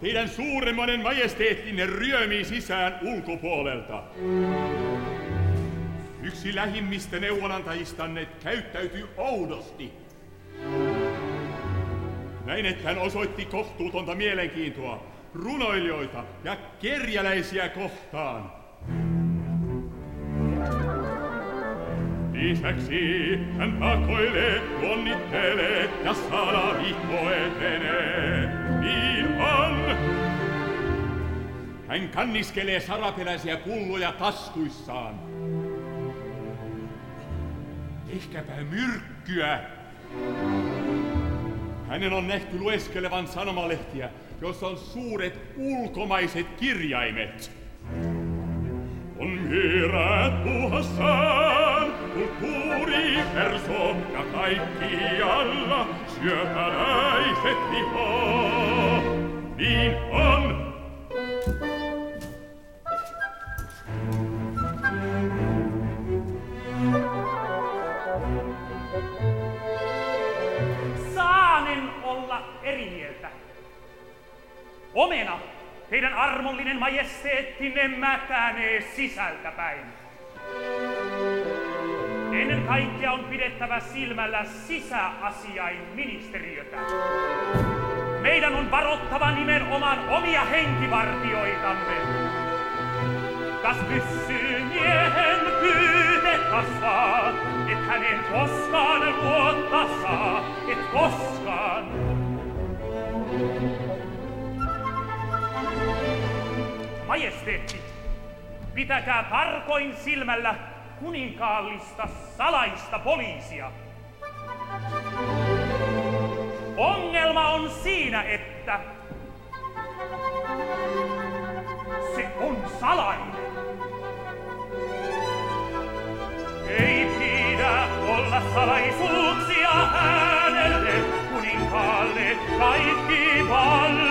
teidän suuremmoinen majesteettinne ryömii sisään ulkopuolelta. Yksi lähimmistä neuvonantajistanne käyttäytyy oudosti. Näin, että hän osoitti kohtuutonta mielenkiintoa runoilijoita ja kerjäläisiä kohtaan. Lisäksi hän pakoilee, onnittelee ja salavihko etenee. Hän kanniskelee saraperäisiä pulloja taskuissaan. Ehkäpä myrkkyä. Hänen on nähty lueskelevan sanomalehtiä, jossa on suuret ulkomaiset kirjaimet. On vieraat puhassaan, kulttuuri perso ja kaikkialla syöpäläiset vihaa. Niin on. Omena, teidän armollinen majesteettinne mätänee sisältäpäin. Ennen kaikkea on pidettävä silmällä sisäasiain ministeriötä. Meidän on varottava nimenomaan omia henkivartioitamme. Kas pyssyy miehen pyyte kasvaa, et hänen koskaan luotta saa, et koskaan. Majesteetti, pitäkää tarkoin silmällä kuninkaallista salaista poliisia. Ongelma on siinä, että se on salainen. Ei pidä olla salaisuuksia hänelle, kuninkaalle, kaikki valtialle.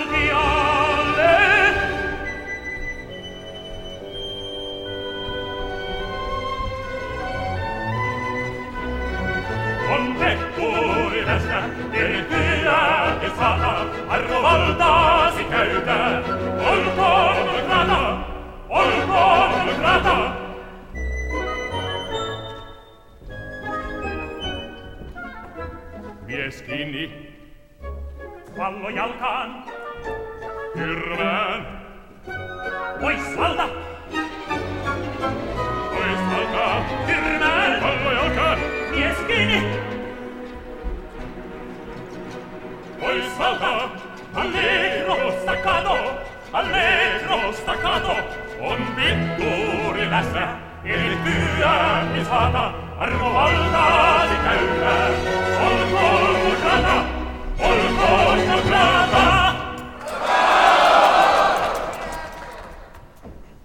ilmestä, Tirkkiä et saa, arvovaltaasi käytä. Olkoon grata, olkoon grata. Mies kiinni, pallo jalkaan, hirveän. Pois valta! Pois valta! Hirveän! Pallo jalkaan! Mies kiinni! kylässä, ilittyä isata, armovaltaa käyrä, olkoon